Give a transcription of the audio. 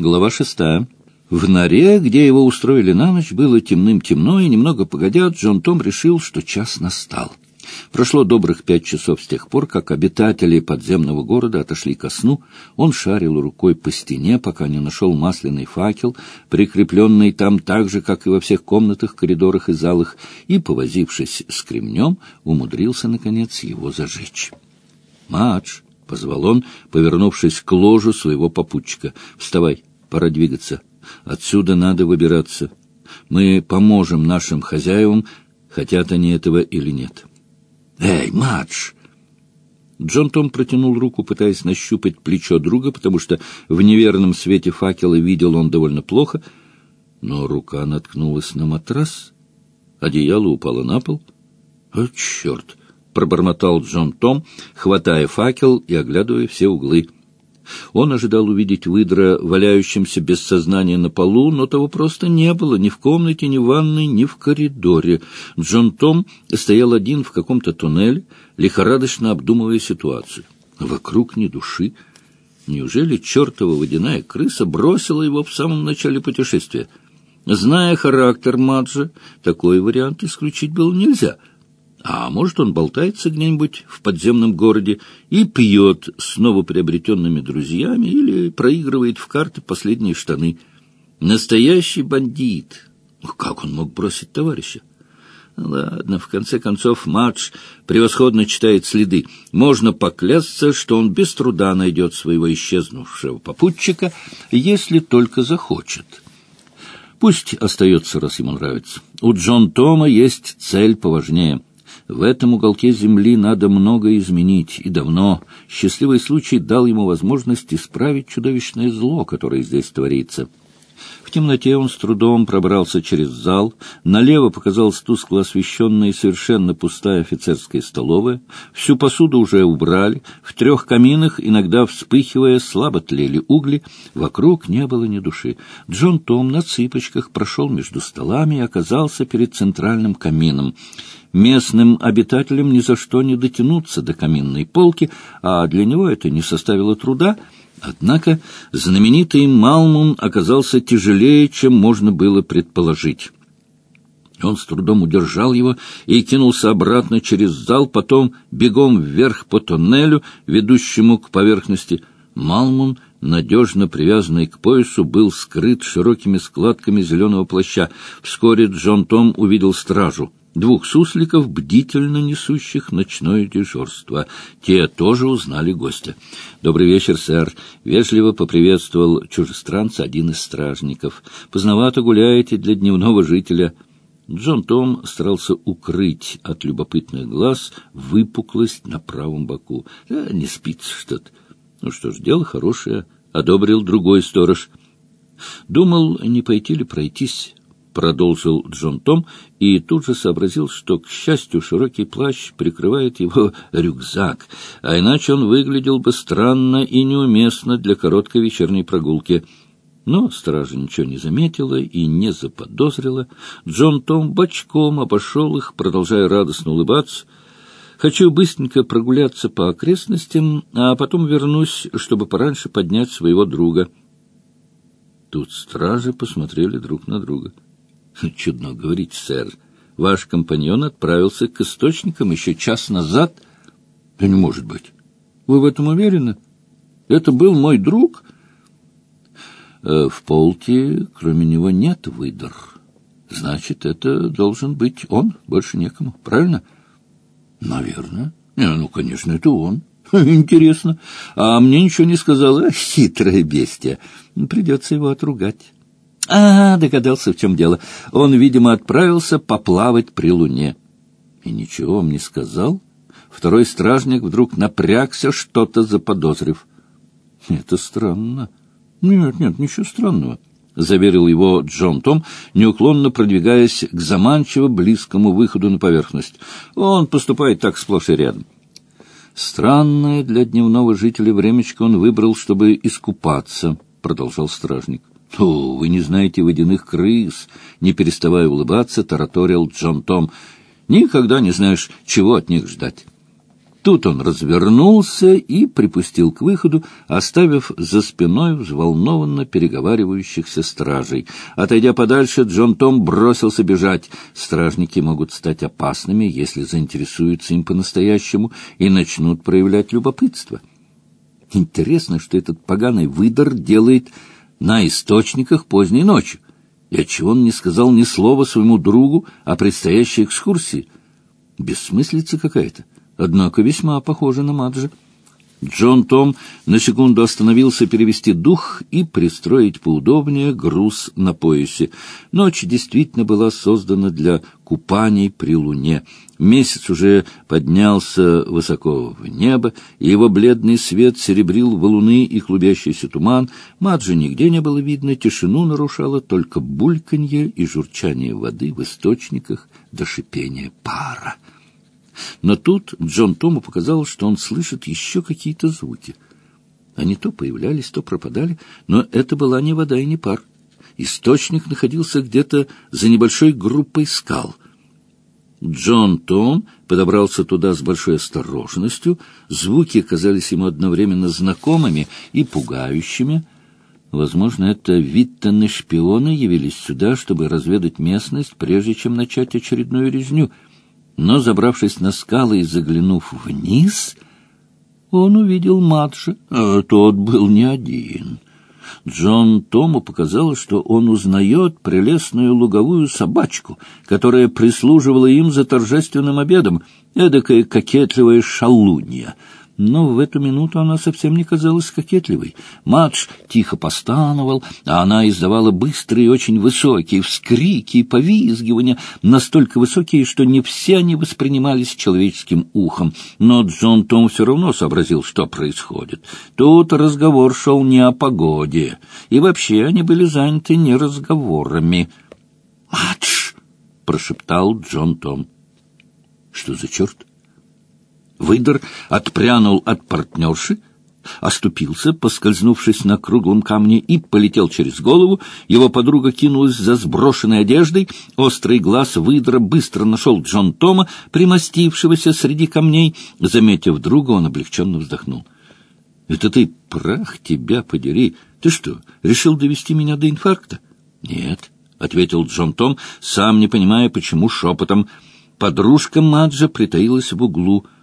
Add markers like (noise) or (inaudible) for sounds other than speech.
Глава шестая. В норе, где его устроили на ночь, было темным-темно, и немного погодя, Джон Том решил, что час настал. Прошло добрых пять часов с тех пор, как обитатели подземного города отошли ко сну. Он шарил рукой по стене, пока не нашел масляный факел, прикрепленный там так же, как и во всех комнатах, коридорах и залах, и, повозившись с кремнем, умудрился, наконец, его зажечь. «Мадж!» — позвал он, повернувшись к ложу своего попутчика. «Вставай, пора двигаться. Отсюда надо выбираться. Мы поможем нашим хозяевам, хотят они этого или нет». «Эй, Мадж!» Джон Том протянул руку, пытаясь нащупать плечо друга, потому что в неверном свете факела видел он довольно плохо, но рука наткнулась на матрас, одеяло упало на пол. «О, черт!» — пробормотал Джон Том, хватая факел и оглядывая все углы. Он ожидал увидеть выдра, валяющимся без сознания на полу, но того просто не было ни в комнате, ни в ванной, ни в коридоре. Джон Том стоял один в каком-то туннеле, лихорадочно обдумывая ситуацию. Вокруг ни души. Неужели чертова водяная крыса бросила его в самом начале путешествия? Зная характер Маджа, такой вариант исключить было нельзя — а может, он болтается где-нибудь в подземном городе и пьет с новоприобретенными друзьями или проигрывает в карты последние штаны. Настоящий бандит. Как он мог бросить товарища? Ладно, в конце концов, матч превосходно читает следы. Можно поклясться, что он без труда найдет своего исчезнувшего попутчика, если только захочет. Пусть остается, раз ему нравится. У Джон Тома есть цель поважнее — в этом уголке земли надо много изменить, и давно счастливый случай дал ему возможность исправить чудовищное зло, которое здесь творится. В темноте он с трудом пробрался через зал. Налево показалась тускло освещенная и совершенно пустая офицерская столовая. Всю посуду уже убрали. В трех каминах, иногда вспыхивая, слабо тлели угли. Вокруг не было ни души. Джон Том на цыпочках прошел между столами и оказался перед центральным камином. Местным обитателям ни за что не дотянуться до каминной полки, а для него это не составило труда. Однако знаменитый Малмун оказался тяжелее, чем можно было предположить. Он с трудом удержал его и кинулся обратно через зал, потом бегом вверх по тоннелю, ведущему к поверхности. Малмун, надежно привязанный к поясу, был скрыт широкими складками зеленого плаща. Вскоре Джон Том увидел стражу двух сусликов, бдительно несущих ночное дежурство. Те тоже узнали гостя. «Добрый вечер, сэр!» — вежливо поприветствовал чужестранца один из стражников. «Поздновато гуляете для дневного жителя». Джон Том старался укрыть от любопытных глаз выпуклость на правом боку. «Да, не спится что-то». «Ну что ж, дело хорошее», — одобрил другой сторож. «Думал, не пойти ли пройтись?» — продолжил Джон Том, и тут же сообразил, что, к счастью, широкий плащ прикрывает его (laughs) рюкзак, а иначе он выглядел бы странно и неуместно для короткой вечерней прогулки. Но стража ничего не заметила и не заподозрила. Джон Том бочком обошел их, продолжая радостно улыбаться. «Хочу быстренько прогуляться по окрестностям, а потом вернусь, чтобы пораньше поднять своего друга». Тут стражи посмотрели друг на друга —— (laughs) Чудно говорить, сэр. Ваш компаньон отправился к источникам еще час назад. — Да не может быть. Вы в этом уверены? Это был мой друг? Э, — В полке кроме него нет выдор. Значит, это должен быть он, больше некому. Правильно? — Наверное. Не, ну, конечно, это он. (laughs) Интересно. А мне ничего не сказала. (laughs) Хитрое бестия. Придется его отругать. А, догадался, в чем дело. Он, видимо, отправился поплавать при луне. И ничего вам не сказал? Второй стражник вдруг напрягся, что-то заподозрив. Это странно. Нет, нет, ничего странного. — заверил его Джон Том, неуклонно продвигаясь к заманчиво близкому выходу на поверхность. Он поступает так сплошь и рядом. Странное для дневного жителя времечко он выбрал, чтобы искупаться, — продолжал стражник. — О, вы не знаете водяных крыс! — не переставая улыбаться, тараторил Джон Том. — Никогда не знаешь, чего от них ждать. Тут он развернулся и припустил к выходу, оставив за спиной взволнованно переговаривающихся стражей. Отойдя подальше, Джон Том бросился бежать. Стражники могут стать опасными, если заинтересуются им по-настоящему и начнут проявлять любопытство. Интересно, что этот поганый выдор делает на источниках поздней ночью. И отчего он не сказал ни слова своему другу о предстоящей экскурсии? Бессмыслица какая-то однако весьма похоже на Маджи. Джон Том на секунду остановился перевести дух и пристроить поудобнее груз на поясе. Ночь действительно была создана для купаний при луне. Месяц уже поднялся высоко в небо, и его бледный свет серебрил валуны и клубящийся туман. Маджи нигде не было видно, тишину нарушало только бульканье и журчание воды в источниках до шипения пара. Но тут Джон Тому показалось, что он слышит еще какие-то звуки. Они то появлялись, то пропадали, но это была не вода и не пар. Источник находился где-то за небольшой группой скал. Джон Том подобрался туда с большой осторожностью. Звуки казались ему одновременно знакомыми и пугающими. Возможно, это Виттоны-шпионы явились сюда, чтобы разведать местность, прежде чем начать очередную резню — но, забравшись на скалы и заглянув вниз, он увидел Маджа, а тот был не один. Джон Тому показалось, что он узнает прелестную луговую собачку, которая прислуживала им за торжественным обедом, эдакая кокетливая шалунья — но в эту минуту она совсем не казалась кокетливой. Мадж тихо постановал, а она издавала быстрые очень высокие вскрики и повизгивания, настолько высокие, что не все они воспринимались человеческим ухом. Но Джон Том все равно сообразил, что происходит. Тут разговор шел не о погоде, и вообще они были заняты не разговорами. «Мадж!» — прошептал Джон Том. «Что за черт?» Выдор отпрянул от партнерши, оступился, поскользнувшись на круглом камне, и полетел через голову. Его подруга кинулась за сброшенной одеждой. Острый глаз выдра быстро нашел Джон Тома, примостившегося среди камней. Заметив друга, он облегченно вздохнул. — Это ты, прах тебя подери! Ты что, решил довести меня до инфаркта? — Нет, — ответил Джон Том, сам не понимая, почему шепотом. Подружка Маджа притаилась в углу —